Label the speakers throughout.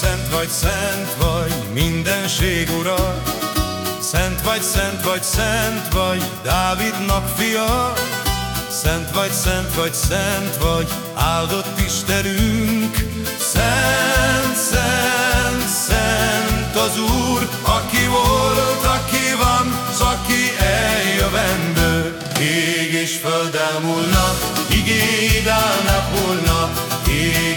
Speaker 1: szent vagy, szent vagy, mindenség ura. Szent vagy, szent vagy, szent vagy, Dávidnak fia. Szent vagy, szent vagy, szent vagy, áldott Istenünk. Szent, szent, szent az Úr, aki volt, aki van, s aki eljövendő. Ég és föld elmúlnak, igéd napolnak, ég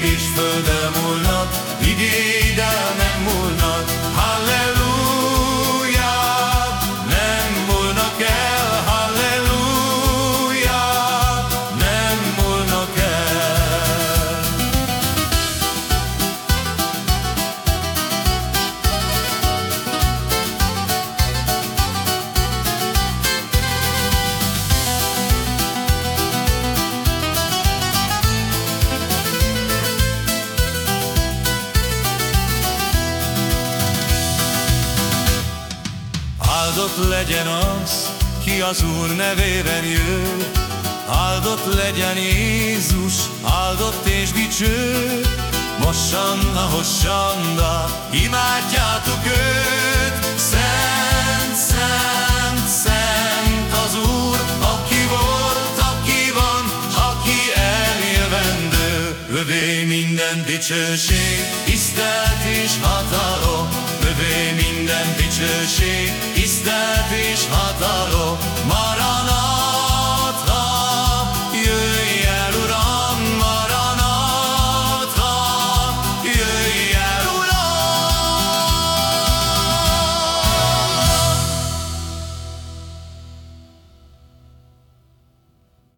Speaker 1: Áldott legyen az, ki az Úr nevében jön, Áldott legyen Jézus, áldott és dicső. Mossanna, hossanda, imádjátok őt. Szent, szent, szent az Úr, aki volt, aki van, aki eljövendő. Övé minden dicsőség, tisztelt és hatalom, Övé minden dicsőség, tisztelt és hatalom,